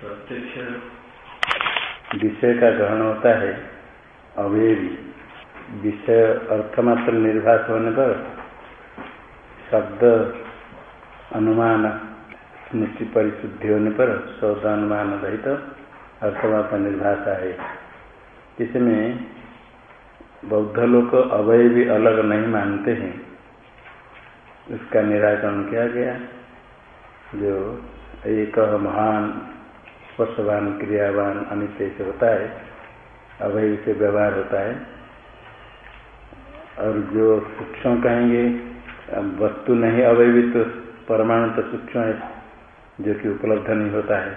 प्रत्यक्ष विषय का ग्रहण होता है अवयवी विषय अर्थमात्र निर्भास होने पर शब्द अनुमान स्मृति परिशुद्धि होने पर शब्द अनुमान रहित अर्थमात्र निर्भाषा है इसमें बौद्ध लोग अवय भी अलग नहीं मानते हैं। उसका निराकरण किया गया। जो एक महान स्पर्शवान, क्रियावान, अनित्य से होता है अवय से व्यवहार होता है। और जो सूक्ष्म कहेंगे वस्तु नहीं अवयवी तो परमाणु तो सूक्ष्म है, जो कि उपलब्ध नहीं होता है।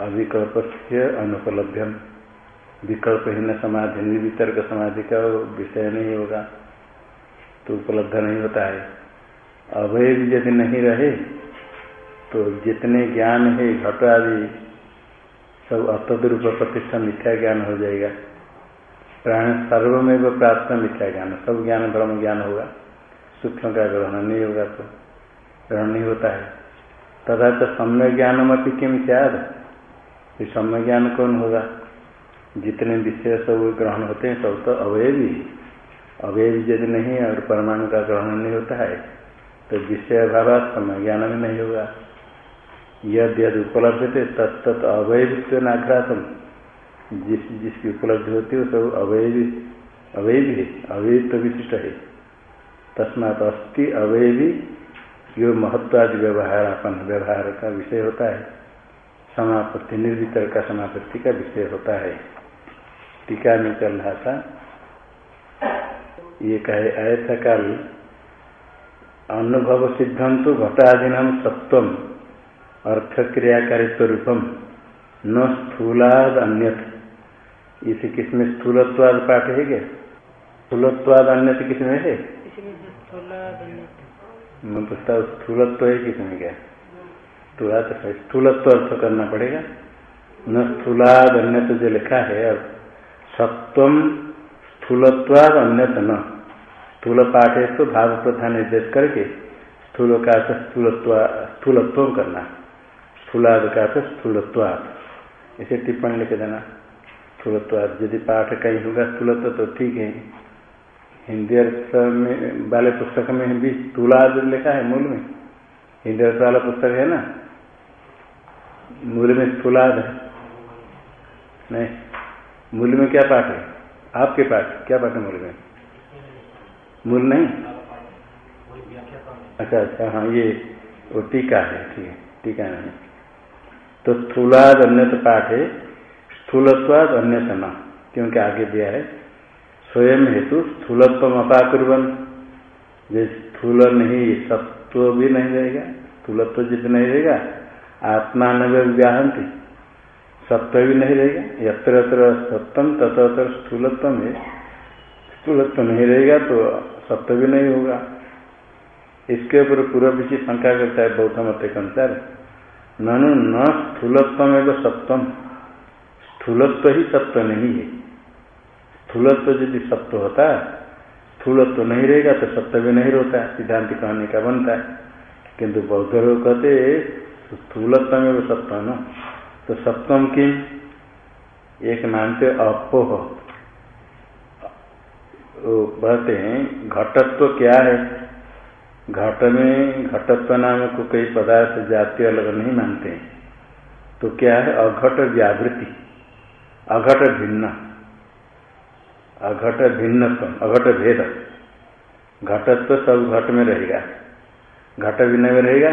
अविकल्प से अनुपलब्धम विकल्पहीन समाधि, निर्वितर्क समाधि का विषय नहीं होगा तो उपलब्ध नहीं होता है। अवय यदि नहीं रहे तो जितने ज्ञान है, घट आदि, सब अतद्रूप प्रतिष्ठा मिथ्या ज्ञान हो जाएगा। प्राण सर्वमेव प्राप्त मिथ्या ज्ञान, सब ज्ञान ब्रह्म ज्ञान होगा। सूक्ष्म का ग्रहण नहीं होगा तो ग्रहण नहीं होता है। तथा तो सम्य ज्ञान मत किम त्याग ये सम्य ज्ञान कौन होगा? जितने विषय सब ग्रहण होते हैं सब तो अवयवी अवयवी यदि नहीं और परमाणु का ग्रहण नहीं होता है तो विषय अभाव समय ज्ञान में नहीं होगा। यद यद उपलब्ध थे तत्त अवैवित्व नाघ्रातम जिस जिसकी उपलब्धि होती है वो सब अवैवी अवैवी है, अवैवित्व विशिष्ट है। तस्मात अस्थि अवैवी जो महत्वादि व्यवहार अपन व्यवहार का विषय होता है। समापत्ति, निर्वितर का समापत्ति का विषय होता है। टीका में चल रहा था। ये कहे ऐसा काल अनुभव सिद्धंतु घटाधीन सत्वम अर्थ क्रियाकारित्व रूपम न स्थूलाद अन्यथ इसे किसमें स्थूलत्वाद पाठ है क्या? स्थूलत्वाद अन्य किसमें है? मैं पूछता हूँ स्थूलत्व है किसमें क्या? स्थूला तो स्थूलत्व अर्थ करना पड़ेगा। न स्थूलाद अन्य जो लिखा है अब सत्वम स्थूलत्वाद अन्यत न। स्थूल पाठ है तो भाव प्रथा निर्देश करके स्थूल का स्थूलत्व स्थूलत्व करना। स्थूलाद का था स्थूलत्वाद इसे टिप्पणी लिख देना। स्थूलत्वाद यदि पाठ कहीं होगा स्थूलत्व तो ठीक है। हिंदी अर्थ में वाले पुस्तक में भी स्थूलाद लिखा है मूल में। हिंदी अर्थ वाला पुस्तक है ना? मूल में स्थूलाद है। नहीं। मूल में क्या पाठ है? आपके पाठ। क्या पाठ है मूल में? मूल नहीं? अच्छा अच्छा हाँ ये वो टीका है, ठीक है। टीका नहीं। तो स्थूलाद अन्यत पाठ है स्थूलत्वाद अन्यत न क्योंकि आगे दिया है, स्वयं हेतु स्थूलत्व अपाकुर्बन जो स्थूल नहीं, सत्व भी नहीं रहेगा, स्थूलत्व जित नहीं रहेगा, आत्मा न व्याहंती, सत्व भी नहीं रहेगा, यत्र यत्र सत्यम तत्र स्थूलत्व है। स्थूलत्व नहीं रहेगा तो सत्व भी नहीं होगा। इसके ऊपर पूर्व पीछे शंका करता है बौद्ध मत के अनुसार। ननु न स्थूलत्व एवं सप्तम। स्थूलत्व ही सत्व नहीं है। स्थूलत्व यदि सत्व होता स्थूलत्व नहीं रहेगा तो सत्य भी नहीं होता सिद्धांत कहने का बनता है। किंतु बौद्ध लोग कहते स्थूलत्व में सत्व न। तो सप्तम की एक नाम मानते अपोह। कहते हैं, घटत्व क्या है? घट में, घटत्व नाम को कई पदार्थ जाति अलग नहीं मानते हैं। तो क्या है? अघट व्यावृत्ति। अघट भिन्न। अघट भिन्न अघट भेद। घटत्व सब घट में रहेगा। घट भिन्न में रहेगा?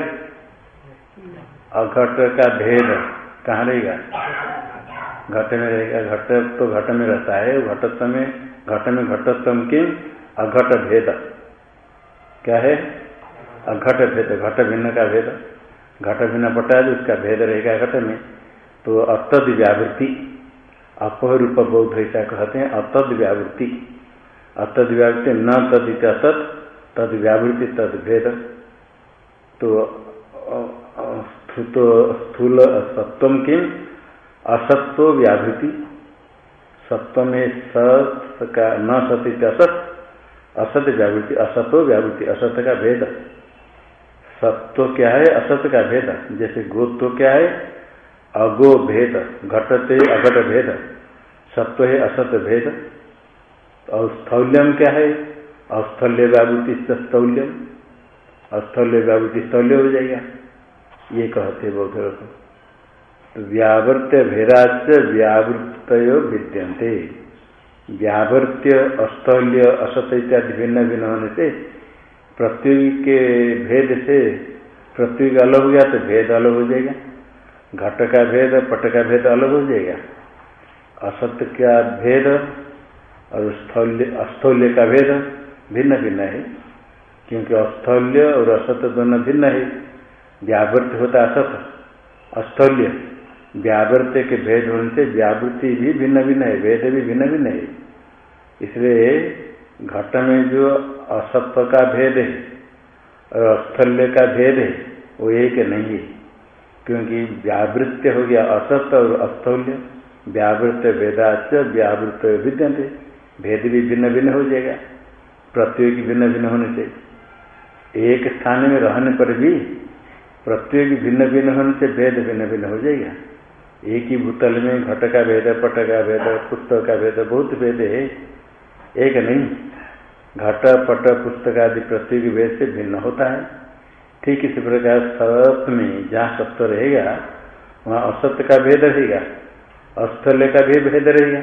अघट का भेद कहाँ रहेगा? घट में रहेगा। घट तो घट में रहता है। घटत्व में, घट में घटत्व की अघट भेद। क्या है? घट भेद, घट भिन्न का भेद। घट भिन्न है, उसका भेद रहेगा घट में। तो अतद व्यावृत्ति अपरूप बौद्ध ऐसा कहते हैं अतद व्यावृत्ति अतद व्यावृत्ति न तद अतत तद व्यावृत्ति तद भेद। तो स्थूल सत्वम किम? असत्व व्यावृत्ति सत्व में सत का न सती असत असत्य व्यावृत्ति असत्व व्यावृत्ति असत का भेद। सत्व क्या है? असत्य का भेद। जैसे गोत्व क्या है? अगो भेद। घटते अघट भेद। सत्व है असत भेद। और स्थौल्यम क्या है? अस्थल्य व्यावृत्ति स्थौल्यम। अस्थल्य व्यावृत्ति स्थौल्य हो जाएगा। ये कहते बौद्ध लोग। तो व्यावृत्य भेदाच व्यावृत विद्यंते व्यावृत्य, अस्थल्य असत इत्यादि भिन्न भिन्न होने से पृथ्वी के भेद से, पृथ्वी का अलग हो गया तो भेद अलग हो जाएगा। घट का भेद, पट का भेद अलग हो जाएगा। असत्य का भेद और स्थौल्य, अस्थौल्य का भेद भिन्न भिन्न है, क्योंकि अस्थौल्य और असत्य दोनों भिन्न है। व्यावृत्ति होता असत, अस्थौल्य। व्यावृत्ति के भेद होने से व्यावृत्ति भी भिन्न भिन्न है, भेद भी भिन्न भिन्न है। इसलिए घट में जो असत्व का भेद है और अस्थल्य का भेद है, वो एक नहीं है, क्योंकि व्यावृत्य हो गया असत्य और अस्थौल्य। व्यावृत्य वेदाच व्यावृत विद्यंते भेद भी भिन्न भिन्न हो जाएगा प्रत्येक भिन्न भिन्न होने से एक स्थान में रहने पर भी प्रत्येक भिन्न भिन्न होने से भेद भिन्न भिन्न हो जाएगा। एक ही भूतल में घट का भेद, पट का भेद, पुस्तक का भेद, बहुत भेद है। एक नहीं घट, पट, पुस्तक आदि प्रत्येक भेद से भिन्न होता है। ठीक इसी प्रकार सत्य में जहाँ सत्य रहेगा, वहाँ असत्य का भेद रहेगा, अस्थल्य का भी भेद रहेगा।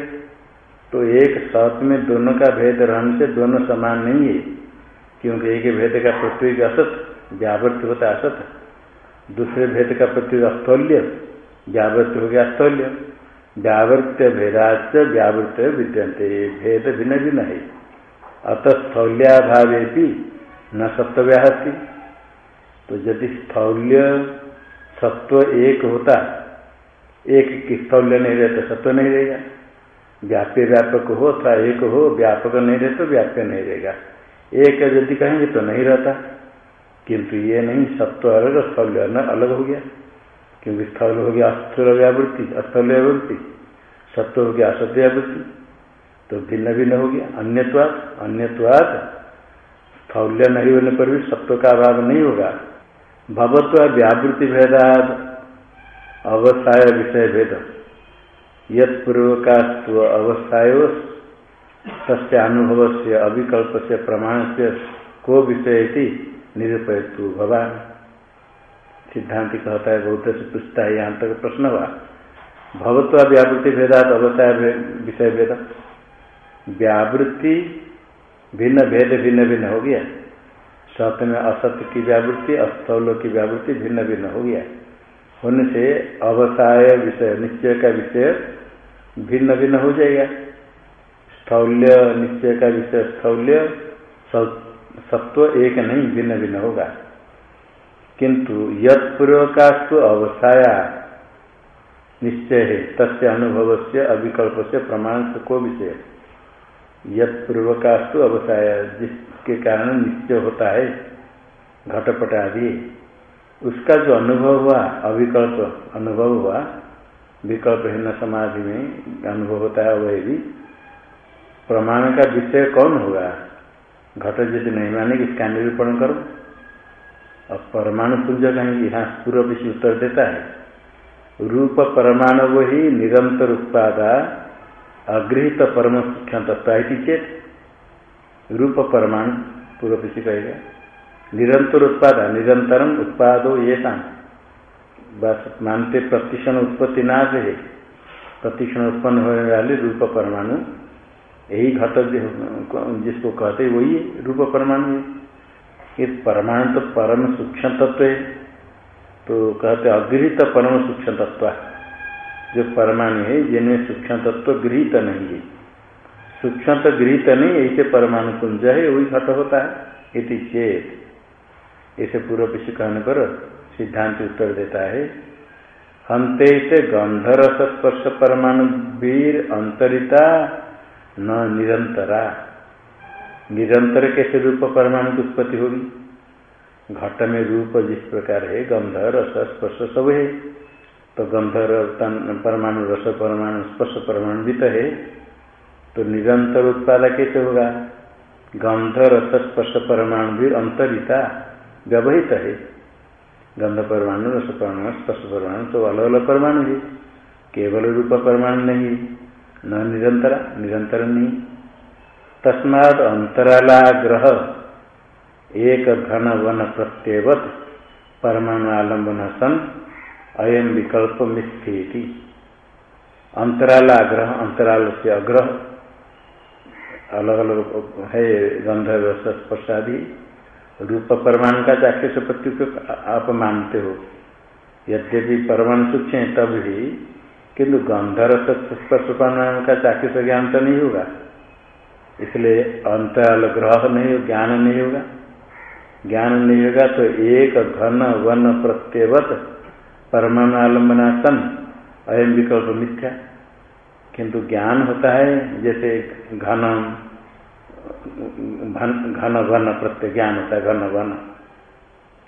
तो एक सत में दोनों का भेद रहने से दोनों समान नहीं है, क्योंकि एक भेद का प्रत्येक असत व्यावृत्ति होता असत। दूसरे भेद का प्रत्येक अस्थौल्य व्यावृत्ति हो गया अस्थौल्य। व्यावृत्य भेदाच व्यावृत्त विद्यंते भेद भिन्न भिन्न है। अतः स्थौल्याभावे न सत्व्याहति तो यदि स्थौल्य सत्व एक होता, एक की स्थौल्य नहीं रहता सत्व नहीं रहेगा। व्याप्य व्यापक हो अथवा एक हो, व्यापक नहीं रहे तो व्याप्य नहीं रहेगा। एक यदि कहेंगे तो नहीं रहता। किंतु ये नहीं सत्व अलग, स्थौल्य अलग हो गया। क्योंकि स्थल हो गया अस्थूल व्यावृत्ति, अस्थौल्य व्यावृत्ति। सत्व हो गया असत्य तो भिन्न भिन्न हो गया। अन्यत्वाद अन्यत्वाद स्थौल्य नहीं होने पर भी सत्व का अभाव नहीं होगा। भगवत्व व्यावृत्ति भेदाद अवस्थाय विषय भेद यत्पूर्वकास्व अवस्थायो तस्नुभव से अविकल्प से प्रमाण से को विषय निरूपयतु भगवान सिद्धांत कहता है, बहुत से पूछता है, यहाँ तक प्रश्न हुआ। भगवत्व व्यावृत्ति भेदात अवस्था विषय भेद व्यावृत्ति भिन्न भेद भिन्न भिन्न हो गया। सत्य में असत्य की व्यावृत्ति, अस्थौल की व्यावृत्ति भिन्न भिन्न हो गया। होने से अवसाय विषय, निश्चय का विषय भिन्न भिन्न हो जाएगा। स्थौल्य, निश्चय का विषय स्थौल्य सत्व एक नहीं, भिन्न भिन्न होगा। किंतु यत्पूर्वकास्तु अवसाया, निश्चय है, तस्य अनुभव से अविकल्प से प्रमाण को विषय। यद पूर्वकास्तु अवसाय, जिसके कारण निश्चय होता है, घटपट आदि। उसका जो अनुभव हुआ, अविकल्प अनुभव हुआ विकल्प न समाधि में अनुभव होता है वह भी। प्रमाण का विषय कौन होगा? घट यदि नहीं माने, इसका निरूपण करो। और परमाणु पुंज कहेंगे यहाँ पूर्व उत्तर देता है। रूप परमाणु वही निरंतर उत्पादा अगृहित परम सूक्ष्म तत्व चेत रूप परमाणु, पूर्व पीछे कहेगा निरंतर उत्पाद, निरंतरम उत्पादो ये बस मानते प्रतिक्षण उत्पत्ति नाश है। प्रतिक्षण उत्पन्न होने वाले रूप परमाणु, यही घट जिसको कहते वही रूप परमाणु है। ये परमाणु तो परम सूक्ष्म तत्व है। तो कहते अगृहित परम सूक्ष्म तत्व जो परमाणु है, जिनमें सूक्ष्म तत्व गृहित नहीं है। सूक्ष्म तो गृहित नहीं, ऐसे परमाणु कुंज है, वही घट होता है। इति चेत। ऐसे पूर्व पीछे कहने पर सिद्धांत उत्तर देता है हंते गंधरस स्पर्श परमाणु वीर अंतरिता न निरंतरा। निरंतर कैसे रूप परमाणु की उत्पत्ति होगी? घट में रूप जिस प्रकार है गंध रस स्पर्श सब है। तो गंधर परमाणु, रस परमाणु, स्पर्श परमाणु भी तो है। तो निरंतर उत्पादक कैसे होगा। गंध, रस, स्पर्श परमाणु भी अंतरिता व्यवहित है। गंध परमाणु, रस परमाणु, स्पर्श परमाणु तो अलग अलग परमाणु है। केवल रूप परमाणु नहीं। न निरंतर निरंतर नहीं। तस्माद अंतराला ग्रह एक घन वन प्रत्येवत परमाणु आलंबन सन अयम विकल्प मिथ्येति अंतराल आग्रह अंतराल से अग्रह अलग अलग है, गंध स्पर्शादि रूप परमाणु का चाक्य पत्ति को आप मानते हो। यद्यपि परमाणु सूक्ष्म है, तब भी, किंतु गंधर स्पर्श परमाणु का चाक्षुष ज्ञान तो नहीं होगा। इसलिए अंतराल ग्रह नहीं हो ज्ञान नहीं होगा। ज्ञान नहीं होगा तो एक घन वन प्रत्यवत परमाणु आलम्बना सन अयम विकल्प मिथ्या। किंतु ज्ञान होता है, जैसे घन घन घन प्रत्यय ज्ञान होता है, घन वन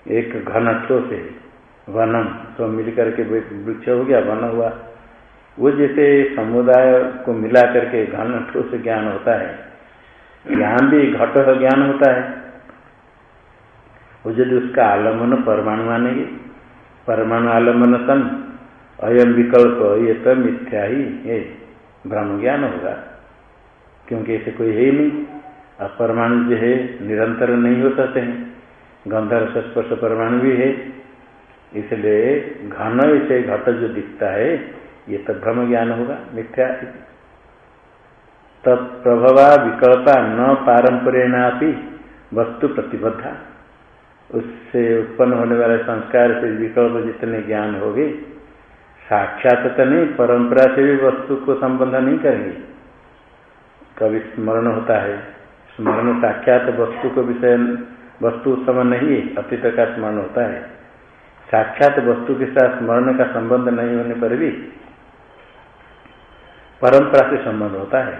एक घन ठोस है वनम तो मिल करके वृक्ष हो गया, वन हुआ। वो जैसे समुदाय को मिला करके घन ठोस ज्ञान होता है। ज्ञान भी घट ज्ञान होता है। वो यदि उसका आलंबन परमाणु मानेगी परमाणु आलंबन सन अयम विकल्प ये तो मिथ्या ही है ब्रह्म ज्ञान होगा। क्योंकि ऐसे कोई है ही नहीं। अब परमाणु जो है, निरंतर नहीं हो सकते हैं। गंधर स्पर्श परमाणु भी है। इसलिए घन ऐसे घट जो दिखता है, ये तो भ्रम ज्ञान होगा, मिथ्या तत्प्रभवा विकल्पा न पारंपरेणा वस्तु प्रतिबद्धा। उससे उत्पन्न होने वाले संस्कार से विकल्प जितने ज्ञान होगे, साक्षात तो नहीं, परंपरा से भी वस्तु को संबंध नहीं करेंगे। कभी स्मरण होता है, स्मरण साक्षात वस्तु को विषय, वस्तु समय नहीं है अतीत का स्मरण होता है। साक्षात वस्तु के साथ स्मरण का संबंध नहीं होने पर भी परंपरा से संबंध होता है,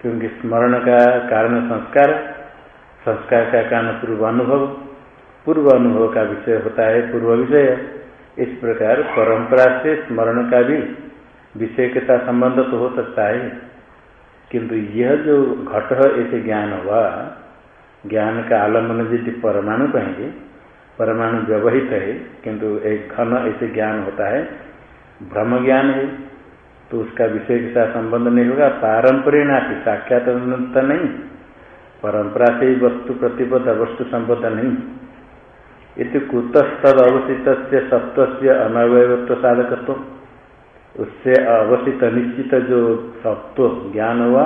क्योंकि स्मरण का कारण संस्कार संस्कार का कारण पूर्व अनुभव पूर्व अनुभव का विषय होता है, पूर्व विषय। इस प्रकार परंपरा से स्मरण का भी विषय के साथ संबंध तो हो सकता है। किंतु यह जो घट ऐसे ज्ञान हुआ, ज्ञान का आलंबन यदि परमाणु कहेंगे परमाणु व्यवहित है, किंतु एक घन ऐसे ज्ञान होता है, ब्रह्म ज्ञान है तो उसका विषय के साथ संबंध नहीं होगा, पारंपरिक साक्षात नहीं, परंपरा से ही वस्तु प्रतिबद्ध, वस्तु संबद्ध नहीं। इति कुतस्तद अवसित सत्व से अनवयत्व साधकत्व उससे अवसित निश्चित जो सत्व ज्ञान हुआ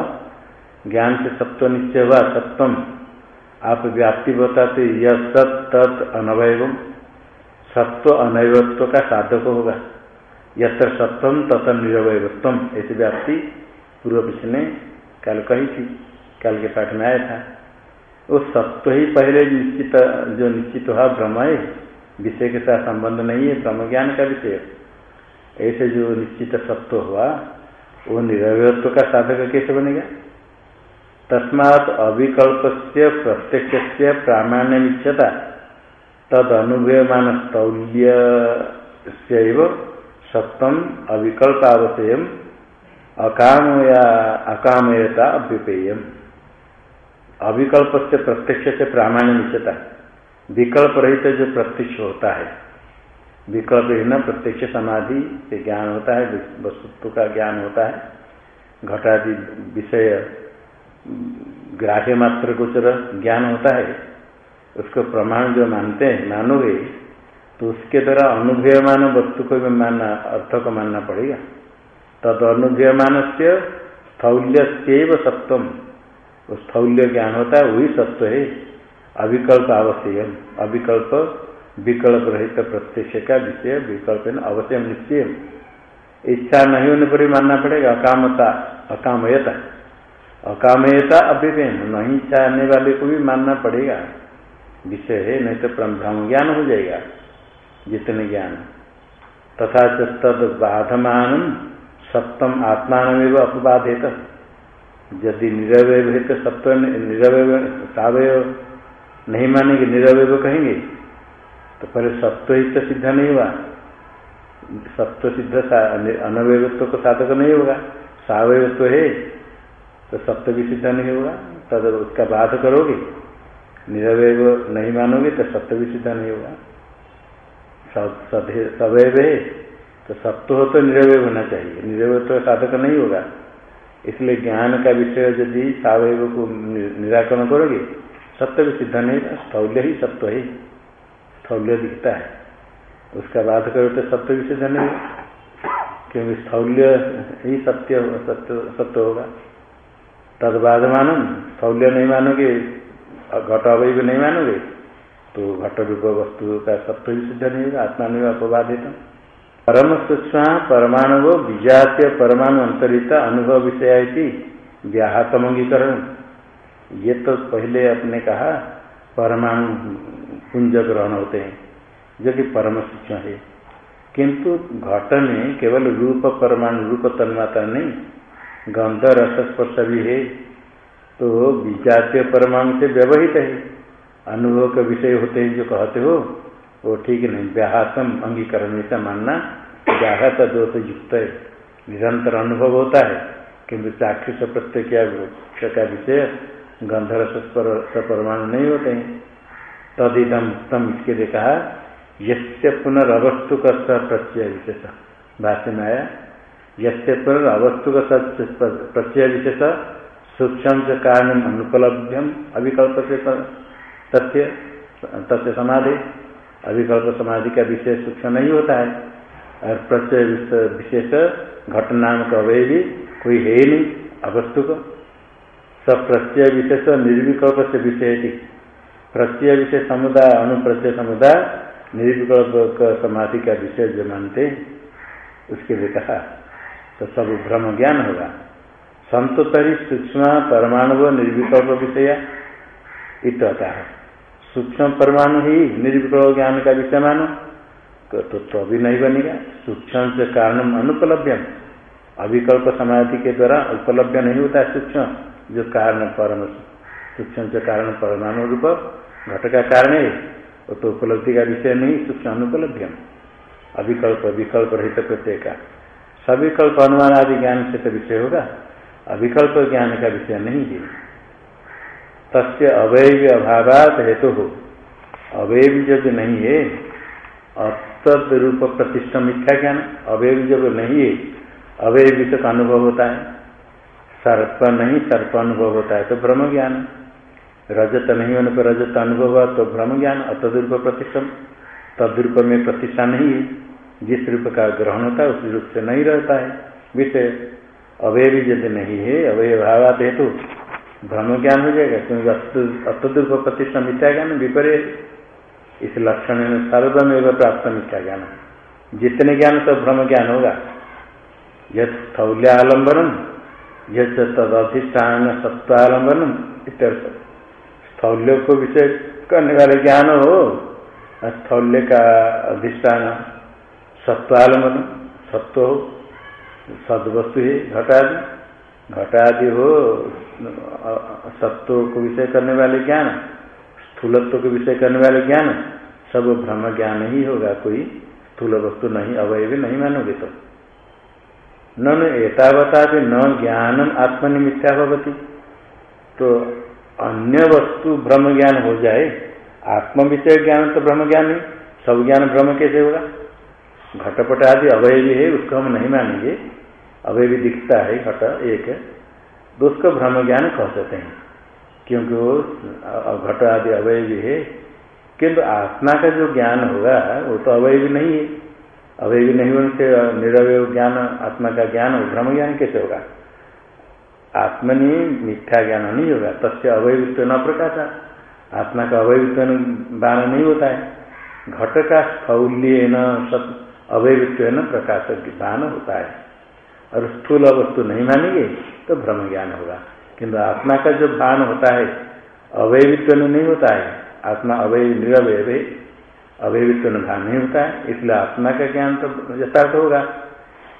ज्ञान से सत्व निश्चय हुआ सत्वम आप व्याप्ति बताते यह सत तत् अनवय सत्व अनवयत्व का साधक होगा। यत्र सत्वम तथा निरवयत्वम ऐसी व्याप्ति पूर्व पिछले कल कही थी, कल के पाठ में आया था। वो सत्व ही पहले निश्चित, जो निश्चित हुआ ब्रह्म है, विषय के साथ संबंध नहीं है ब्रह्म ज्ञान का विषय। ऐसे जो निश्चित सत्व हुआ, वो निरवयत्व का साधक कैसे बनेगा? तस्मात अविकल्प से प्रत्यक्ष से प्रामाण्य इच्छता तद अनुभवमान स्थौल्य सप्तम अविकल्प अवश्य अकाम या अकामयता अभ्युपेयम। अविकल्प से प्रत्यक्ष से प्रामाण्य निश्चता विकल्प रहित जो प्रत्यक्ष होता है। विकल्प ही न प्रत्यक्ष समाधि से ज्ञान होता है वस्तुत्व का ज्ञान होता है। घटादि विषय, ग्राह्य मात्र गोचर ज्ञान होता है। उसको प्रमाण जो मानते हैं, मानोगे तो उसके द्वारा अनुभवमान वस्तु को भी मानना, अर्थ को मानना पड़ेगा। तद अनुभवमान से स्थौल्य सत्वम। वो स्थौल्य ज्ञान होता है, वही सत्व है। अविकल्प अवश्य अविकल्प विकल्प रहित प्रत्यक्ष का विषय, विकल्प अवश्य निश्चय इच्छा नहीं होने पर ही मानना पड़ेगा, अकामता, अकामयता। अकामयता अभिपेन नहीं चाहने वाले को भी मानना पड़ेगा। विषय है, नहीं तो ब्रह्म ज्ञान हो जाएगा, जितने ज्ञान। तथा तद बाधमान सप्तम आत्मान अपबाधित। यदि निरवय है तो सत्व निरवय सावय नहीं मानेंगे निरवय कहेंगे तो पहले सत्व ही तो सिद्ध नहीं हुआ सत्व सिद्ध अनवयत्व को साधक नहीं होगा। सावयत्व है तो सत्य भी सिद्ध नहीं होगा। तब उसका बाध करोगे निरवय नहीं मानोगे तो सत्य भी सिद्ध नहीं होगा। सवैव है तो सत्व हो तो निरवय होना चाहिए। निरवय तो साधक नहीं होगा। इसलिए ज्ञान का विषय यदि सवैव को निराकरण करोगे, सत्य भी सिद्ध नहीं था, स्थौल्य ही सत्व है। स्थौल्य दिखता है। उसका बात करो तो सत्य भी सिद्ध नहीं क्योंकि स्थौल्य ही सत्य सत्य सत्य होगा। तद बाद मानो स्थौल्य नहीं मानोगे, घट अवय भी नहीं मानोगे तो घट रूप वस्तु का सत्य भी सिद्ध नहीं होगा, आत्मा नहीं अपवादित। परम सूक्ष्म परमाणु वो विजातीय परमाणु अंतरित अनुभव विषय व्याहतम अंगीकरण ये तो पहले आपने कहा, परमाणु पुंज ग्रहण होते हैं, जो कि परम सूक्ष्म है। किंतु घट में केवल रूप परमाणु, रूप तन्मात्रा नहीं, गंध, रस, स्पर्श भी है तो विजातीय परमाणु से व्यवहित है। अनुभव के विषय होते हैं जो कहते हो वो ठीक नहीं व्याहतम अंगीकरण ऐसा मानना, व्याहत दोष युक्त है। निरंतर अनुभव होता है, किंतु चाक्षुष प्रत्यय का विषय गंधर परमाणु नहीं होते हैं। तदिदम तम इसके लिए कहा, यस्य पुनर्वस्तु का प्रत्यय विशेष। भाष्य में आया, यस्य पुनर्वस्तु का प्रत्यय विशेष, सूक्ष्म से कारण अनुपलब्ध्यम अभिकल्प से तथ्य तथ्य समाधि। अभिकल्प समाधि का विषय सूक्ष्म नहीं होता है। और प्रत्यय विशेष घटना का अवय भी कोई है ही नहीं अवस्तु को। सब प्रत्यय विशेष निर्विकल्प से विषय थी प्रत्यय विशेष समुदाय अनुप्रत्यय समुदाय निर्विकल्प समाधि का विषय जो मानते उसके लिए कहा। तो सब भ्रम ज्ञान होगा। संतोतरी सूक्ष्म परमाणु निर्विकल्प विषय इतना है सूक्ष्म परमाणु ही निर्विकल्प ज्ञान का विषय मानो। तो, तो, तो अभी नहीं बनेगा। सूक्ष्म से कारण अनुपलब्ध अविकल्प समाधि के द्वारा उपलब्ध नहीं होता है सूक्ष्म जो कारण परम सूक्ष्म से कारण परमाणु रूप घट का कारण है। वो तो उपलब्धि का विषय नहीं सूक्ष्म अनुपलब्ध अविकल्प विकल्प रहित प्रत्यय का। सविकल्प अनुमान आदि ज्ञान से तो विषय होगा। अविकल्प ज्ञान का विषय नहीं है। तस्य अवैव अभावात हेतु। हो अवैव जब नहीं है। अतद रूप प्रतिष्ठा मिथ्या ज्ञान। अवैव जब नहीं है। अवैव का अनुभव होता है। सर्प नहीं, सर्प अनुभव होता है तो ब्रह्म ज्ञान। रजत नहीं होने पर रजत अनुभव तो ब्रह्म ज्ञान। अतदरूप प्रतिष्ठम तद्रूप में प्रतिष्ठा नहीं है। जिस रूप का ग्रहण होता है, उस रूप से नहीं रहता है। विषय। अवय भी यदि नहीं है। अवय भावात हेतु। ब्रह्म ज्ञान हो जाएगा, क्योंकि अतद्रूप प्रतिष्ठा मिथ्या ज्ञान विपरीय इस लक्षण में सर्वमेव प्राप्त मिथ्या ज्ञान जितने ज्ञान सब ब्रह्म ज्ञान होगा यह स्थौल्यालंबन यह तदधिष्ठान सत्वालंबन इत्यर्थ। स्थौल्य को विषय करने वाले ज्ञान हो, स्थौल्य का अधिष्ठान सत्वालंबन सत्व हो, सदवस्तु ही घटादि। घटादि हो, सत्व को विषय करने वाले ज्ञान, स्थूलत्व को विषय करने वाले ज्ञान, सब ब्रह्म ज्ञान ही होगा, कोई स्थूल वस्तु नहीं अवय भी नहीं मानोगे तो। न एतावता भी न ज्ञानम आत्मनिमित्या भवती तो अन्य वस्तु ब्रह्म ज्ञान हो जाए आत्म विषय ज्ञान तो ब्रह्म ज्ञान नहीं सब ज्ञान ब्रह्म कैसे होगा? घटपट आदि अवय भी है, उसको हम नहीं मानेंगे। अवय भी दिखता है, घट, एक तो उसको ब्रह्म ज्ञान कह सकते हैं, क्योंकि वो घट आदि अवय भी है। किंतु आत्मा का जो ज्ञान होगा, वो तो अवय भी नहीं है। अवय भी नहीं होने से निरवय ज्ञान, आत्मा का ज्ञान ब्रह्म ज्ञान कैसे होगा? आत्मनि मिथ्या ज्ञान नहीं होगा, तस्य अवयवित्व न प्रकाश। आत्मा का अवयवित्व बाण नहीं होता है। घट का स्थौल्य न अवयवित्व न प्रकाश बाण होता है। और स्थूल वस्तु नहीं मानेंगे तो भ्रम ज्ञान होगा। किंतु आत्मा का जो भान होता है, अवयवित्व नहीं होता है। आत्मा अवय निरवय अवयवित्व भान नहीं होता है। इसलिए आत्मा का ज्ञान तो यथार्थ होगा।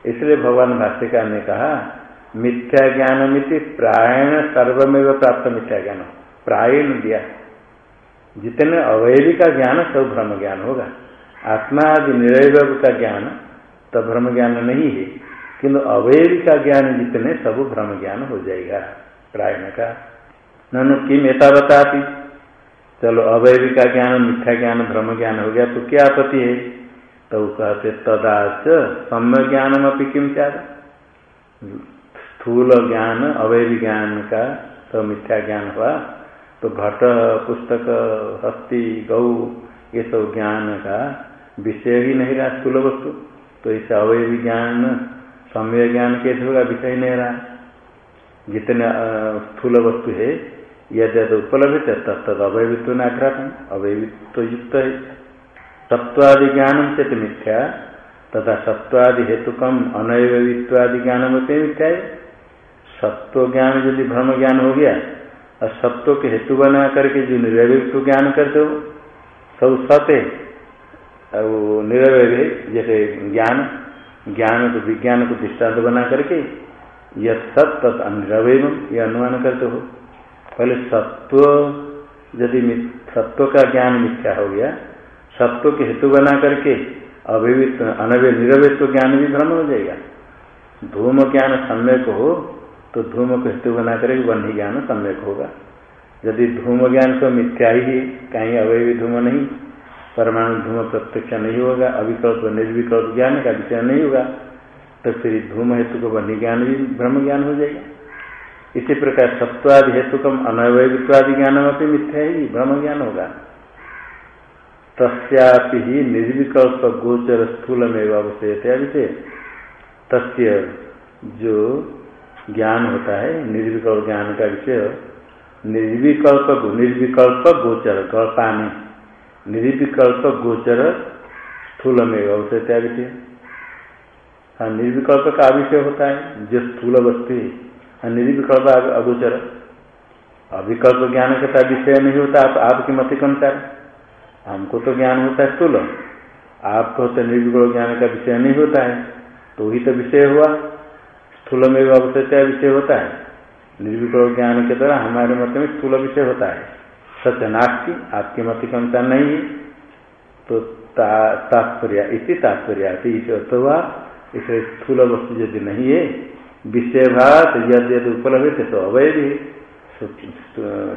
इसलिए भगवान भाष्यकार ने कहा, मिथ्या ज्ञान मिति प्रायण सर्वमेव प्राप्त मिथ्या ज्ञान। प्रायण दिया। जितने अवैधि का ज्ञान, सब भ्रम ज्ञान होगा। आत्मा आदि निरवय का ज्ञान तो भ्रम ज्ञान नहीं है। किंतु अवैधि का ज्ञान जितने सब भ्रम ज्ञान हो जाएगा। प्रायण का। ननु किम एता बताती चलो अवैधि का ज्ञान, मिथ्या ज्ञान भ्रम ज्ञान हो गया तो क्या आपत्ति है? तो कहते तदा च सम्य ज्ञानम अपनी किम क्या स्थूल ज्ञान, अवैध ज्ञान का तो मिथ्या ज्ञान हुआ। तो घट पुस्तक, हस्ती, गौ, ये सब ज्ञान का विषय ही नहीं रहा स्थूल वस्तु। तो इसे अवैध ज्ञान समय ज्ञान कैसे होगा विषय नहीं रहा। जितने स्थूल वस्तु है यद यद उपलब्ध है तत्द अवैवित्व नाग्रहण अवैवित्व युक्त है। सत्वादि ज्ञान से मिथ्या, तथा सत्वादि हेतुकम अनैवित्वादि ज्ञान होते मिथ्या है। सत्व ज्ञान यदि भ्रम ज्ञान हो गया, और सत्व के हेतु बना करके जो निर्वित्व ज्ञान करते हो, सब सत्य वो निरवय जैसे ज्ञान। ज्ञान को, विज्ञान को दृष्टांत बना करके यह सत तत् अनिरवय यह अनुमान करते हो। पहले सत्व, यदि सत्व का ज्ञान मिथ्या हो गया, सत्व के हेतु बना करके अभिवित, अनवय, निरवयत्व ज्ञान भी भ्रम हो जाएगा। धूम ज्ञान सम्यक हो तो धूम को हेतु बना करके वन्य ज्ञान सम्यक होगा। यदि धूम ज्ञान को मिथ्या ही, कहीं अवयवी धूम नहीं परमाणु धूम प्रत्यक्ष नहीं होगा, अविकल्प निर्विकल्प ज्ञान का विषय नहीं होगा तो फिर धूम हेतु को बनी ज्ञान भी ब्रह्म ज्ञान हो जाएगा। इसी प्रकार सत्वादि हेतु कम अनवैवित्वादि ज्ञान में मिथ्या ही ब्रह्म ज्ञान होगा। तस्यापि ही निर्विकल्प गोचर स्थूल में अवश्य तस्य जो ज्ञान होता है, निर्विकल्प ज्ञान का विषय, निर्विकल्प निर्विकल्प गोचर कल्पानी। निर्विकल्प गोचर स्थूल में अवश्य त्याग हाँ निर्विकल्प का विषय होता है, जो स्थूल वस्तु है। हाँ निर्विकल्प अगोचर। अविकल्प ज्ञान का विषय नहीं होता, आप आपके मत के अनुसार। हमको तो ज्ञान होता है स्थूल। आपको तो निर्विकल्प ज्ञान का विषय नहीं होता है तो ही तो विषय हुआ। स्थूल में अवश्य विषय होता है। निर्विकल्प ज्ञान के द्वारा हमारे मत में स्थूल विषय होता है। सत्य नास्ती आपके मत के अनुसार नहीं है। तो तात्पर्य इसी तात्पर्य इस अर्थ हुआ इसे स्थूल वस्तु यदि नहीं है विषय भात यद यदि उपलब्ध है तो अवैध है।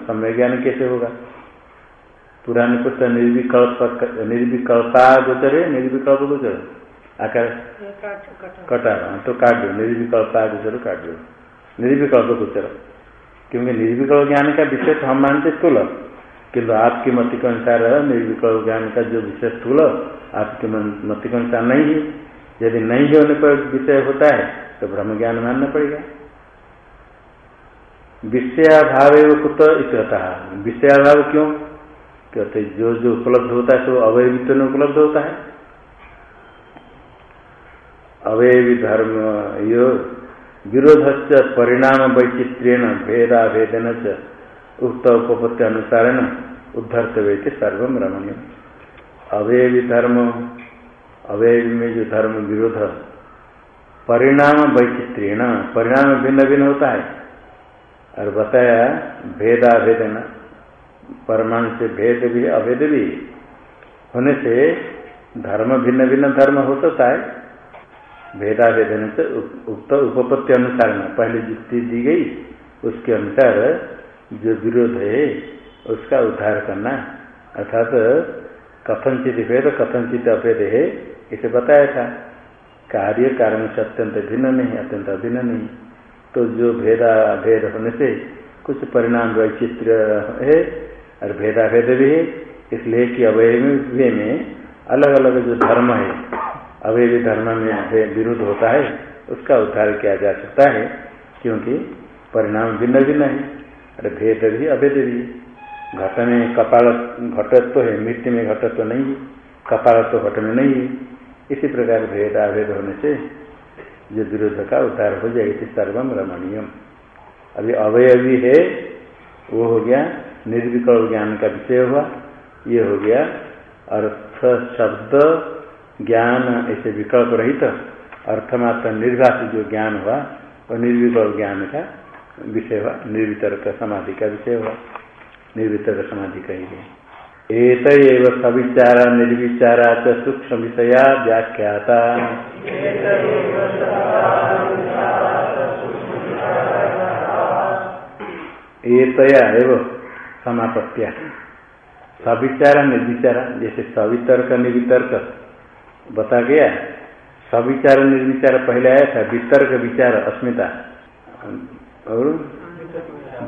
समय ज्ञान कैसे होगा? पुराने पुस्तक निर्विकल्प निर्विकल्पा गोचर है निर्विकल्प गोचर आकार कटा तो काट दो निर्विकल्पा गोचर काट दो। निर्विकल्प गोचर क्योंकि निर्विकल्प ज्ञान का विषय तो हम मानते स्थूल। किंतु आपकी मत के अनुसार निर्विकल्प ज्ञान का जो विषय स्थूल, आपके मत के अनुसार नहीं है। यदि नहीं होने पर विषय होता है तो ब्रह्म ज्ञान मानना पड़ेगा। विषयाभाव कुत इतना विषयाभाव क्यों? कहते जो जो उपलब्ध होता है तो अवैवित्व में उपलब्ध होता है। अवयवी धर्म, यो विरोध परिणाम वैचित्रेण भेदा भेदन उक्त उपपत्ति अनुसार न उद्धर्त व्यक्ति सर्वम रमणीय अवयवी धर्म अवयवी में जो धर्म विरोध, परिणाम वैचित्रीण परिणाम भिन्न भिन्न होता है। और बताया भेदा भेदन परमाणु से भेद भी, अभेद भी। होने से धर्म भिन्न भिन्न धर्म हो सकता है। भेदा भेदन से उक्त उपपत्ति अनुसार पहले जितनी दी गई, उसके अनुसार जो विरोध है, उसका उद्धार करना। अर्थात कथनचित भेद कथनचित अभेद है, इसे बताया था। कार्य, कारण से अत्यंत भिन्न नहीं, अत्यंत अभिन्न नहीं। तो जो भेदा भेद होने से कुछ परिणाम वैचित्र है, और भेदा भेद भी है, इसलिए कि अवय में अलग अलग जो धर्म है अवैध धर्म में विरुद्ध होता है, उसका उद्धार किया जा सकता है, क्योंकि परिणाम भिन्न भिन्न है। अरे भेद भी, अभेद भी। घट में कपाल, घटत्व तो है मिट्टी में घटत्व तो नहीं है कपाल तो घट में नहीं। इसी प्रकार भेद, अभेद होने से जो विरोध का उद्धार हो जाएगी सर्वम रमणीयम। अभी अवयवी है, वो हो गया, निर्विकल ज्ञान का विषय हुआ, ये हो गया अर्थ, शब्द, ज्ञान, ऐसे विकल्प रहित, अर्थमात्र निर्भाष जो ज्ञान हुआ और निर्विकल्प ज्ञान का विषय हुआ निर्वितर्क समाधि का विषय हुआ निर्वितर्क समाधि कही एक सविचारा, निर्विचारा च सूक्ष्म विषया व्याख्याता। एतया एवं समापत्या। सविचारा, निर्विचारा, जैसे सवितर्क निर्वितर्क बता गया। सविचार, निर्विचार पहले आया था, वितर्क विचार, अस्मिता। और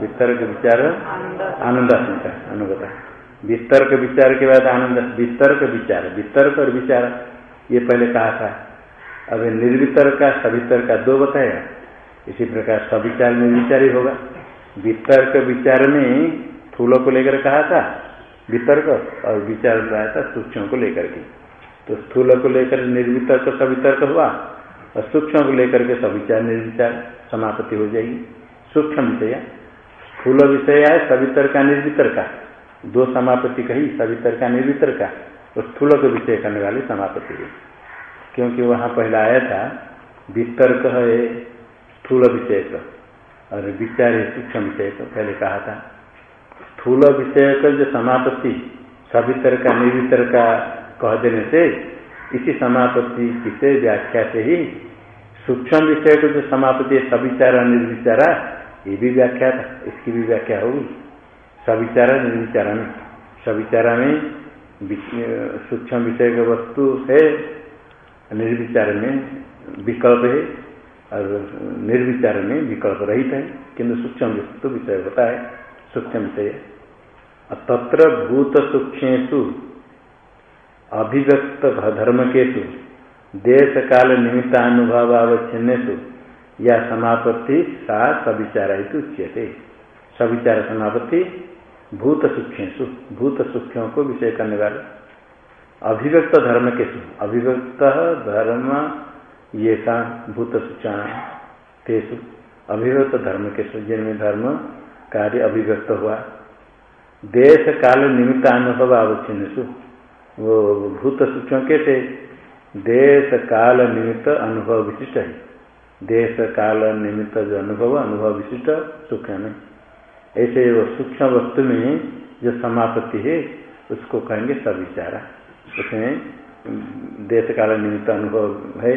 वितर्क विचार, आनंद अस्मिता अनुगता। वितर्क विचार के बाद आनंद वितर्क विचार वितर्क और विचार, ये पहले कहा था। अब निर्वितर्क का सवितर्क का दो बताया। इसी प्रकार सविचार निर्विचार ही होगा। वितर्क विचार में फूलों को लेकर कहा था वितर्क और विचार लाया था सूक्ष्म को लेकर के। तो स्थूल को लेकर निर्वितर्क सवितर्क हुआ, और सूक्ष्म को लेकर के सविचार, निर्विचार समापत्ति हो जाएगी। सूक्ष्म विषय स्थूल विषय है, सवितर का निर्वितर का। दो समापत्ति कही, सवितर का निर्वितर का। तो स्थूल को विषय करने वाली समापत्ति है। क्योंकि वहाँ पहला आया था, वितर्क है, स्थूल विषय का और विचार है, सूक्ष्म विषय का पहले कहा था। स्थूल विषय का जो समापत्ति सवितर का, निर्वितर का कह देने से, इसी समापत्ति से व्याख्या से ही सूक्ष्म विषय को जो समापत्ति है, सविचारा निर्विचारा ये भी व्याख्या था, इसकी भी व्याख्या होगी। सविचारा निर्विचारा में, सविचारा में सूक्ष्म विषय का वस्तु है, निर्विचार में विकल्प है, और निर्विचार में विकल्प रहित है, किंतु सूक्ष्म वस्तु विषय होता है, सूक्ष्म विषय। तत्र भूत सूक्ष्मेशु अभिव्यक्त धर्म केतु देश काल निमित्तानुभव अवच्छिन्नेशु या समापत्ति सा सविचार उच्यते। सविचार समापत्ति भूत सूक्ष्म भूत सूक्ष्म को विषय करने वाले। अभिव्यक्त धर्म के अभिव्यक्त धर्म ये का भूत सूचना तेसु अभिव्यक्त धर्म के जिनमें धर्म कार्य अभिव्यक्त हुआ। देश काल निमित्त अनुभव अवच्छिन्न वो भूत के देश काल निमित्त अनुभव विशिष्ट है। देश काल निमित्त जो अनुभव अनुभव विशिष्ट सूक्ष्म में ऐसे वो सूक्ष्म वस्तु में जो समापत्ति है, उसको कहेंगे सविचारा। उसमें देश काल निमित्त अनुभव है,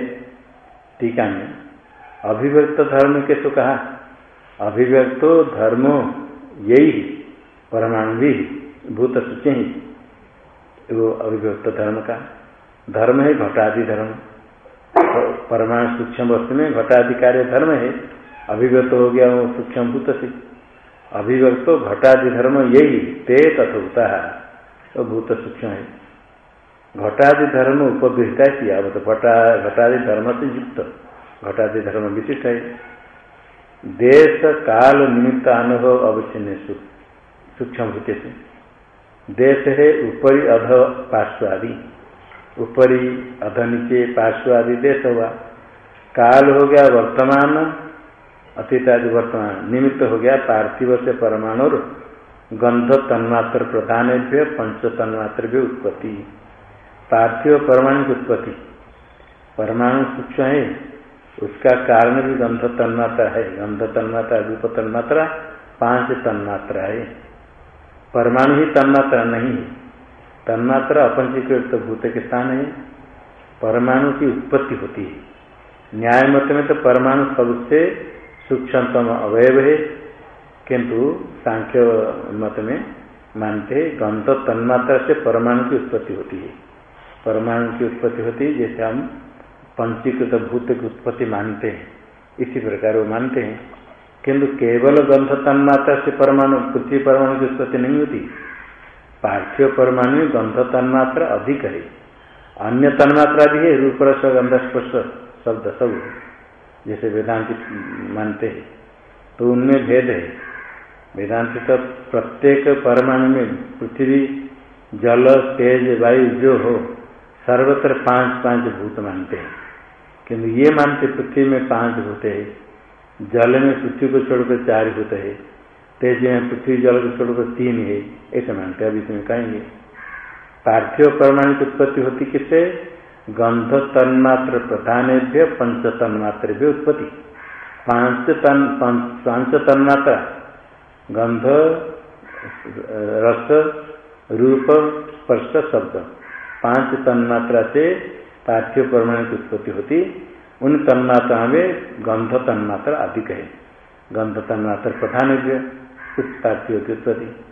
टीका में। अभिव्यक्त धर्म के तो कहा? अभिव्यक्तो धर्म यही, परमाणु भी, भूत सूचे ही। वो अभिव्यक्त धर्म का। धर्म है, घटादि धर्म। परमाणु सूक्ष्म वस्तु में घटाधिकारी धर्म है। अभिव्यक्त हो गया वो सूक्ष्म भूत से। अभिव्यक्त घटादि धर्म यही, ते तथोता तो भूत सूक्ष्म है। घटादि धर्म उपगृहता किया वो तो घटा, घटादि धर्म से युक्त। घटादि धर्म विशिष्ट है। देश काल निमित्त अनुभव अवच्छिन्न सूक्ष्म भूत से। देश है ऊपरी अध पार्श्वादि। ऊपरी अध नीचे पार्श्व आदि देश हुआ काल हो गया वर्तमान, अतीत आदि वर्तमान। निमित्त हो गया पार्थिव से परमाणु गंध तन्मात्र प्रधान पंच तन्मात्र भी उत्पत्ति। पार्थिव परमाणु की उत्पत्ति। परमाणु सूक्ष्म है। उसका कारण भी गंध तन्मात्रा है। गंध तन्मात्रा रूप तन्मात्रा, पाँच तन्मात्रा है। परमाणु ही तन्मात्रा नहीं है। तन्मात्रा अपंचीकृत भूत के स्थान है। परमाणु की उत्पत्ति होती है। न्याय मत में तो परमाणु सबसे सूक्ष्मतम अवयव है। किंतु सांख्य मत में मानते हैं, गंध तन्मात्रा से परमाणु की उत्पत्ति होती है। परमाणु की उत्पत्ति होती है, जैसे हम पंचीकृत भूत की उत्पत्ति मानते हैं। इसी प्रकार वो मानते हैं। किंतु केवल गंध तन्मात्रा से परमाणु, पृथ्वी परमाणु की उत्पत्ति नहीं होती। पार्थिव परमाणु में गंध तन्मात्रा अधिक है। अन्य तन्मात्रा भी है रूप रस गंध स्पर्श शब्द सब जैसे वेदांत मानते हैं। तो उनमें भेद है। वेदांत तो प्रत्येक परमाणु में पृथ्वी, जल, तेज, वायु जो हो, सर्वत्र पाँच पाँच भूत मानते हैं। किंतु ये मानते पृथ्वी में पाँच भूत है, जल में पृथ्वी को छोड़कर चार भूत है तेज में पृथ्वी जल के छोड़कर तीन है ऐसे मानते अभी इसमें कहेंगे पार्थिव परमाणु की उत्पत्ति होती किससे? गंध तन्मात्र प्रधान पंच तन्मात्र भी उत्पत्ति। पाँच तन, पाँच तन्मात्रा। गंध, रस, रूप, स्पर्श, शब्द। पाँच तन्मात्रा से पार्थिव परमाणु की उत्पत्ति होती। उन तन्मात्रा में गंध तन्मात्रा अधिक है गंध तन्मात्र प्रधान उत्पाद्यों की उत्पत्ति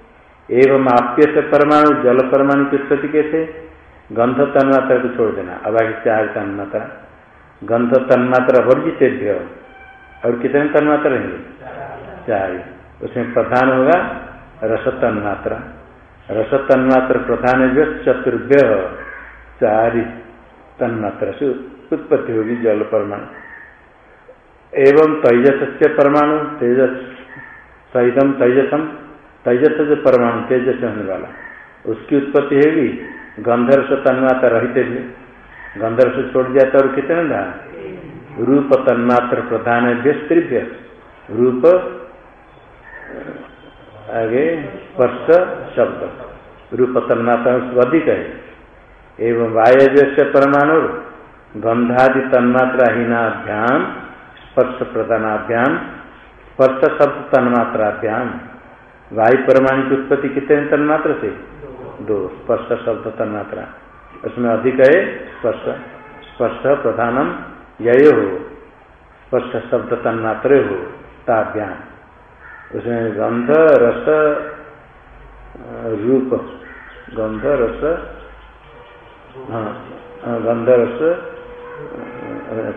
एवं आप्य से परमाणु, जल परमाणु की उत्पत्ति कैसे गंध तन्मात्रा को छोड़ देना। अब आगे चार तन्मात्रा। गंध तन्मात्रा वर्जित और कितने तन्मात्रा रहेंगे? चार। उसमें प्रधान होगा रस तन्मात्रा। रस तन्मात्र प्रधान जो चतुर्भ्य चार तन्मात्रा से उत्पत्ति होगी जल परमाणु। एवं तेजस से परमाणु। तेजस सहितम तेजसम तेजस जो परमाणु तेजस होने वाला। उसकी उत्पत्ति होगी गंधर्व से तन्मात्र रहते हुए। गंधर्व से छोड़ जाता और कितने रहा? रूप तन्मात्र प्रधान व्यस्त्रिभ्य रूप, आगे, स्पर्श, शब्द। रूप तन्मात्र अधिक है। एवं वायव्य से परमाणु, गंधादि तन्मात्रा हीनाभ्याम स्पर्श प्रधानाभ्याम स्पर्श शब्द तन्मात्राभ्याम वायु परमाणु की उत्पत्ति कितने तन्मात्र से? दो। स्पर्श शब्द तन्मात्रा। उसमें अधिक है स्पर्श। स्पर्श प्रधानम यय हो। स्पर्श शब्द तन्मात्र हो ताभ्याम उसमें गंध, रस, रूप। गंध, रस हाँ गंध, रस,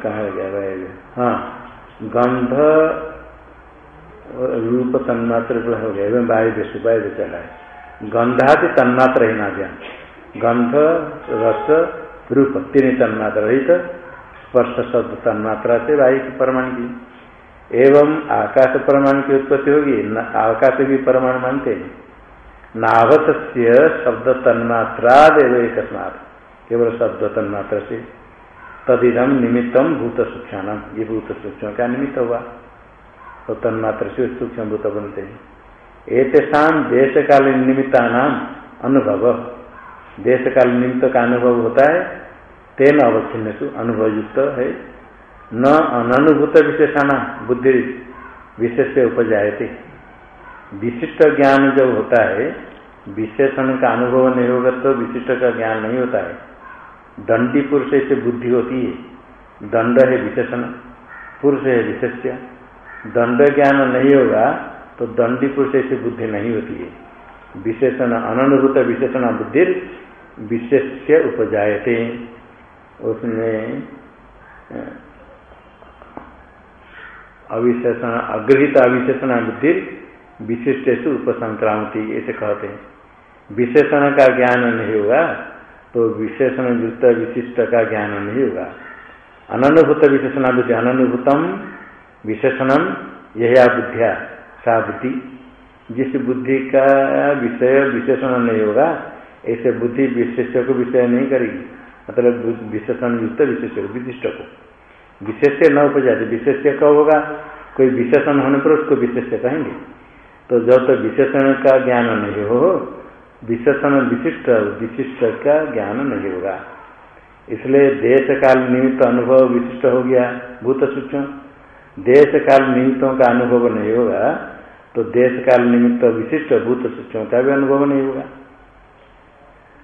कहा गया हाँ। गंध रूप तन्मात्र हो गया एवं वायु वायु चला है। गंधादि तन्मात्र ही ना ज्ञान। गंध, रस, रूप, तीन तन्मात्र रहित, स्पर्श, शब्द तन्मात्रा से वायु की परमाणु की। एवं आकाश परमाणु की उत्पत्ति होगी आकाश भी परमाणु मानते हैं। नावत शब्द तन्मात्रा देव एक केवल शब्द तन्मात्र से। तदिदम निमित्तम भूत सूक्ष्म ये भूत सूक्ष्म का निमित्त हुआ। तो तन्मात्र से सूक्ष्म भूत बनते हैं। एतेषाम देश काल निमित्ता नाम अनुभव। देश काल निमित्त का अनुभव होता है, तेन अवच्छिन्न सु अनुभव युक्त है। न अनुभूत विशेषाना बुद्धि विशेष से उपजाए विशिष्ट ज्ञान जब होता है, विशेषण का अनुभव नहीं होगा तो विशिष्ट का ज्ञान नहीं होता है। दंडी पुरुष से बुद्धि होती है। दंड है विशेषण, पुरुष है विशेष्य। दंड ज्ञान नहीं होगा तो दंडी पुरुष से बुद्धि नहीं होती है। विशेषण अनुभूत विशेषण बुद्धि विशेष्य उपजायते। उसमें अविशेषण, अग्रहित अविशेषण बुद्धि विशिष्ट से उपसंक्रांति, ऐसे कहते हैं। विशेषण का ज्ञान नहीं होगा तो विशेषण युक्त विशिष्ट का ज्ञान नहीं होगा। अनुभूत विशेषण बुद्धि अनुभूतम विशेषणम यह बुद्धिया, सा बुद्धि। जिस बुद्धि का विषय विशेषण नहीं होगा, ऐसे बुद्धि विशेष को विषय नहीं करेगी। मतलब विशेषण युक्त विशेष को विशिष्ट को विशेष्य न उपजाते, विशेष्य कब होगा। कोई विशेषण होने पर उसको विशेष्य कहेंगे। तो जब तक विशेषण का ज्ञान नहीं हो, विशेषण विशिष्ट विशिष्ट का ज्ञान नहीं होगा। इसलिए देश काल निमित्त अनुभव विशिष्ट हो गया भूत सूक्ष्म देश काल निमित्तों का अनुभव नहीं होगा तो देश काल निमित्त विशिष्ट भूत सूक्ष्म का भी अनुभव नहीं होगा।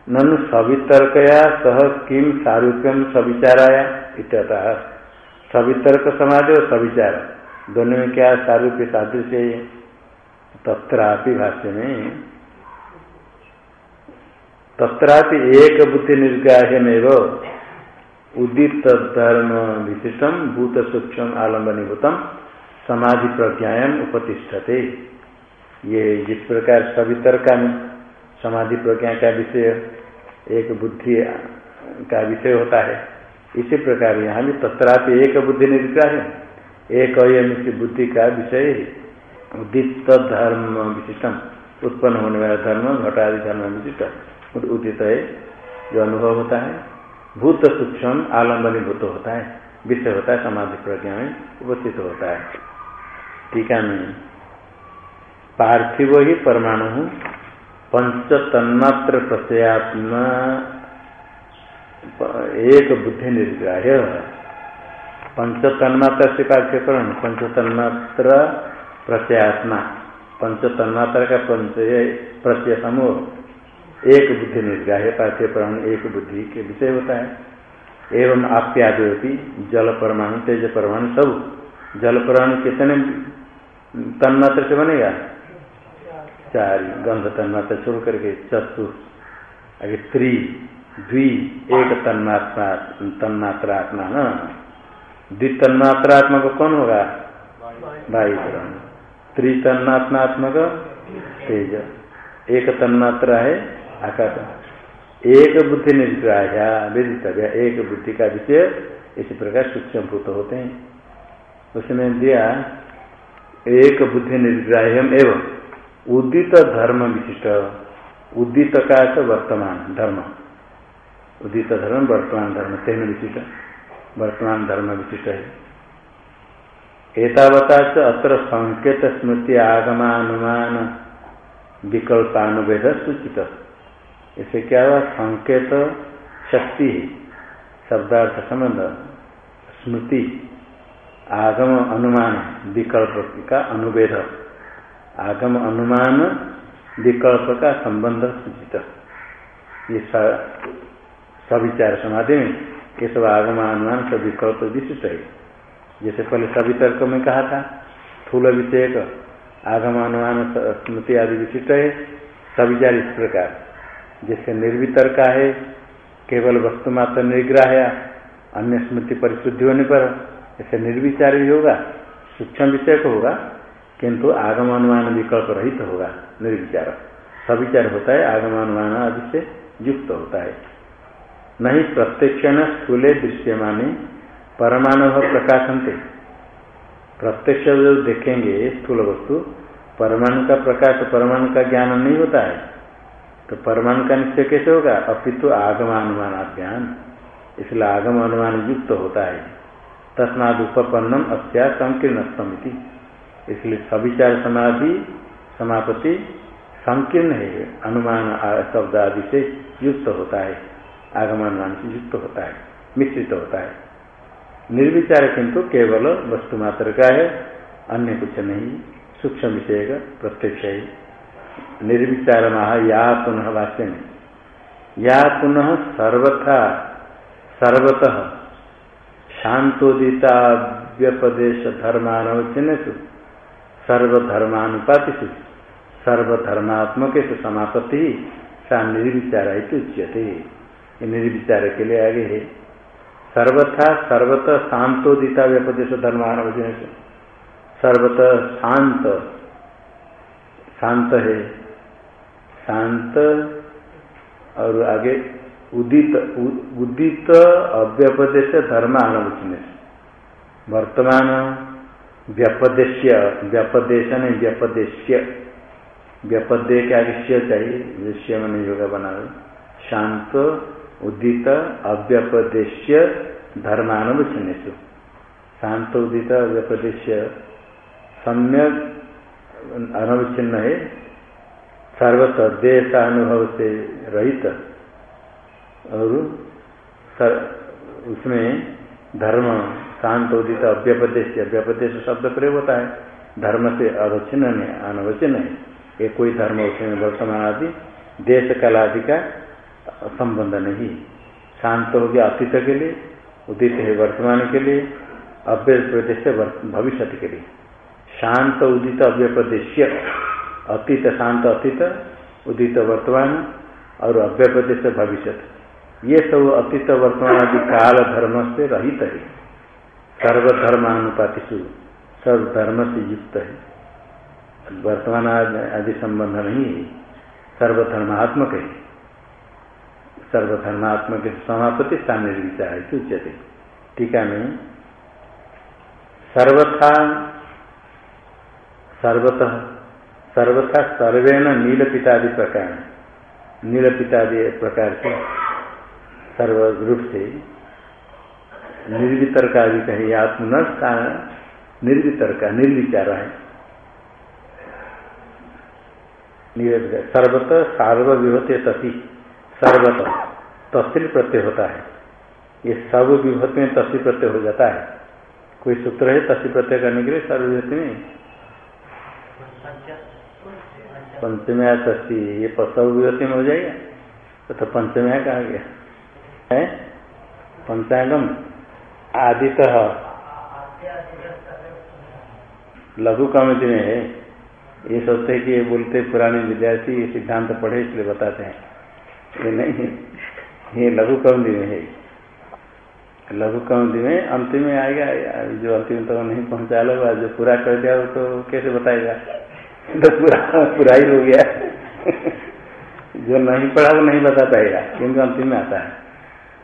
ननु सवितर्कया सह किम सारूप्यम सविचाराया इत्यतः। सवितर्क समाधि और सविचार, दोनों में क्या सारूप्य सादृश्य तत्रापि भाष्य में, तत्रापि एक बुद्धि निर्गाह्यमेव उदित धर्म विशिष्टम भूत सूक्ष्म आलम्बनीभूतम समाधि प्रज्ञाएँ उपतिष्ठते। ये जिस प्रकार सवितर का समाधि प्रज्ञा का विषय, एक बुद्धि का विषय होता है, इसी प्रकार यहाँ भी तत्रापि एक बुद्धि निर्ग्राह एक अयमित बुद्धि का विषय उदित धर्म विशिष्टम उत्पन्न होने वाला धर्म, घटादि धर्म विशिष्ट उदित है जो अनुभव होता है। भूत सूक्ष्म आलम्बनी भूत होता है, विषय होता है समाधि प्रज्ञा में उपस्थित होता है। टीका में पार्थिव ही परमाणु पंच तन्मात्र प्रत्ययात्मा एक बुद्धि निर्ग्राह्य पंच तन्मात्र से पाठ्यकरण पंच तन्मात्र प्रत्ययात्मा। पंच तन्मात्र का पंच प्रत्यय समूह। एक बुद्धि निर्गाह पार्थ्य प्राण एक बुद्धि के विषय होता है। एवं आप्यादि जल परमाणु, तेज परमाणु, सब। जल परमाणु कितने तन्मात्र से बनेगा? चार। गंध तन्मात्र छोड़ करके चतुर आगे त्रि, द्वि, एक तन्मात्रा, तन्मात्रात्मा, न? द्वितन्मात्रात्मक कौन होगा? वायु त्रितन्मात्मात्मक तेज। एक तन्मात्रा है आकाश। एक बुद्धि निर्ग्राह्या विदितव्य एक बुद्धि का विषय इसी प्रकार सूक्ष्म भूत होते हैं। उसमें दिया, एक बुद्धि निर्ग्राह्यम एवं उदित धर्म विशिष्ट, उदित का वर्तमान धर्म। उदित धर्म, वर्तमान धर्म, तेन विशिष्ट। वर्तमान धर्म विशिष्ट है। एतावता अत्र संकेत स्मृति आगमानुमान विकल्पानुवेद सूचित इसे क्या हुआ? संकेत शक्ति शब्दार्थ संबंध, स्मृति, आगम अनुमान, विकल्प का अनुवेद आगम अनुमान, विकल्प का संबंध सूचित। ये सविचार समाधि में ये सब आगम अनुमान सब विकल्प विशिष्ट है। जैसे पहले सभी तर्क में कहा था थूल विषय आगम अनुमान स्मृति आदि विशिष्ट है। सविचार इस प्रकार। जैसे निर्वितर का है केवल वस्तु मात्र निर्ग्रह अन्य स्मृति परिशुद्धि होने पर ऐसे निर्विचार भी होगा, सूक्ष्म विषय होगा, किंतु आगमानुमान विकल्प रहित तो होगा, निर्विचार। सविचार होता है, आगमानुमान आदि से युक्त होता है। नहीं प्रत्यक्ष प्रत्यक्षण स्थूले दृश्यमानी परमाणु प्रकाशनते। प्रत्यक्ष जो देखेंगे स्थूल वस्तु, परमाणु का प्रकाश, परमाणु का ज्ञान नहीं होता है। तो परमाणु का निश्चय कैसे होगा? अपितु आगम ज्ञान इसलिए आगम अनुमान युक्त होता है। तस्माद उपपन्नम अत्या संकीर्ण समिति इसलिए सविचार समाधि, समापति संकीर्ण है। अनुमान शब्द आदि से युक्त होता है। आगम अनुमान से युक्त होता है। मिश्रित होता है। निर्विचार किंतु केवल वस्तु मात्र का है। अन्य कुछ नहीं। सूक्ष्म विषय का प्रत्यक्ष है। निर्विचार महा या पुनः वाक्य में या पुनः सर्वथा, सर्वतः। शांतोदिता व्यपदेश धर्मानवचिन सर्वधर्मानुपाति सर्वधर्मात्मक समापत्ति सा निर्विचार उच्यते। निर्विचार के लिए आगे है। सर्वथा, सर्वत शांतोदिता व्यपदेश धर्मान वज़न से सर्वत शांत शांत है। शांत और आगे उदित उदित अव्यपदेश धर्म आनवचन वर्तमान व्यपदेश्य, व्यपदेशन व्यपदेश्य। व्यपदे के आगे श्य चाहिए विषय में योगा बना शांत, उदित, अव्यपदेश्य धर्मानुवचनेशु शांत, उदित, अव्यपदेश्य। सम्यक अनवचिन्न है सर्वत देशानुभव से रहित। और सर, उसमें धर्म शांत उदित अव्यपदेश अव्यपदेश शब्द प्रयोग होता है। धर्म से अवचिन्न है अनवचिन्न है ये कोई धर्म उसमें वर्तमान आदि देश कला आदि का संबंध नहीं। शांत हो गया अतीत के लिए, उदित है वर्तमान के लिए अव्य प्रदेश भविष्य के लिए। शांत उदित अव्य प्रदेश अतीत शांत अतीत, उदित वर्तमान और अव्यपदेश भविष्य ये सब अतीत वर्तमान आदि काल धर्म से रहित है। सर्वधर्मानुपातिशु सर्वधर्म से युक्त है। वर्तमान आदि संबंध नहीं है, सर्वधर्मात्मक है। सर्वधर्मात्मक समापति स्थानीय विचार है उच्यते टीका में सर्वथा सर्वतः, सर्वथा सर्वेण नील पितादि प्रकार नील पितादि प्रकार से सर्व रूप से निर्वितर का भी कहीं आत्म निर्वितर का निर्विचार है। सर्वतः सार्वविभते तथी सर्वत तस्वीर प्रत्यय होता है। ये सब विभत में तस्वीर प्रत्यय हो जाता है। कोई सूत्र है तस्वीर प्रत्यय करने के लिए सर्वविभूति में पंचमया तस्वी ये विभूति में हो जाएगा? तो, तो पंचमया कहा गया? है? पंचांगम। आदित। लघु कमिटी में है। ये सोचते कि ये बोलते पुराने विद्यार्थी ये सिद्धांत पढ़े इसलिए बताते हैं। ये नहीं ये लघु कौंदी में है। लघु कौंदी में अंतिम में आएगा जो अंतिम तक तो नहीं पहुँचा लो जो पूरा कर दिया वो तो कैसे बताएगा? तो पूरा पूरा ही हो गया। जो नहीं पढ़ा वो नहीं बता पाएगा क्योंकि अंतिम में आता है।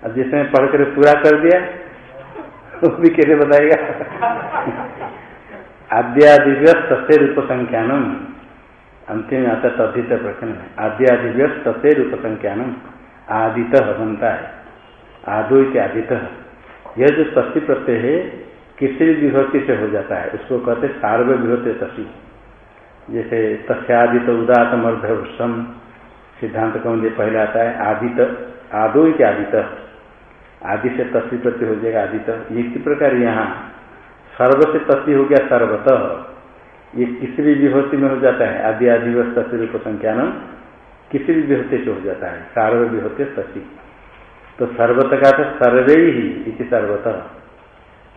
अब जिसने पढ़ कर पूरा कर दिया, वो भी कैसे बताएगा? आद्यादिव्य सत्य रूप संख्यानम अंतिम में आता तद्धित प्रश्न है आद्यादिव्य सत्य रूप संख्यानम आदित बनता है। आदो आदित। यह जो तस्ती प्रत्यय है, किसी भी विभक्ति से हो जाता है। उसको कहते सार्व विभूति तसी जैसे तस्यादित उदात मर्धम सिद्धांत कौन पहले आता है, आदित, आदो ही आदित? आदि से तस्वी प्रति हो जाएगा आदित। इसी प्रकार यहाँ, सर्व से तस्वी हो गया सर्वतः। ये किसी भी विभूति में हो जाता है, आदि आदिवस तस्वीर को संख्यान किसी भी विभूति से हो जाता है, सार्व विभूति तस्वी। तो सर्वत का तो सर्वे ही इति सर्वत।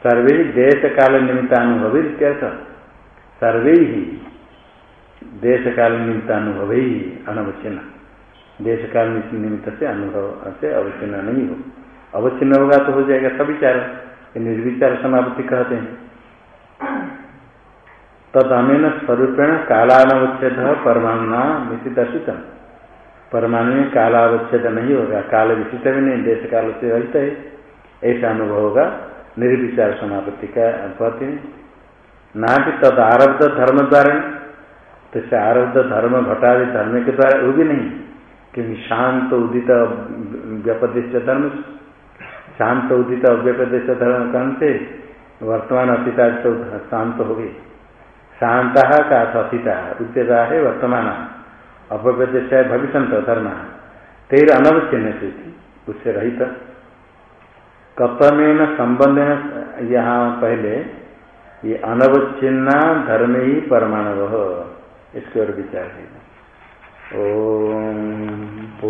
सर्वे ही देश काल निमित्तानुभवी इत्यर्थ सर्वे ही देश काल निमित्तानुभव ही अनवच्छिन्न देश काल निमित्त से अनुभव से अवच्छिन्न नहीं हो अवच्छिन्न होगा तो हो जाएगा सविचार निर्विचार समाप्ति कहते हैं। तद अमेन स्वरूपेण कालानवच्छेद परमाणुना मिति दर्शितम परमाणु में कालावच्छेद नहीं होगा, काल विशिष्ट भी नहीं देश काल से रहित है। ऐसा अनुभव होगा, निर्विचार समापत्ति का हैं। ना भी तद आरब्ध धर्म द्वारा तो से आरब्ध धर्म घटादि धर्म के द्वारा वो भी नहीं। क्योंकि शांत उदित व्यपदेश धर्म शांत उदित अव्यपदेश धर्म कौन से वर्तमान अतीता तो शांत हो गए शांता का अतीता उच्चता है वर्तमान। अपव्यदेश भविष्य धर्म। तेर अनवच्छिन्न से उससे रहित। कपमेन संबंध यहाँ पहले, ये अनवच्छिन्ना धर्म ही परमाणु इसके और विचार है। ओम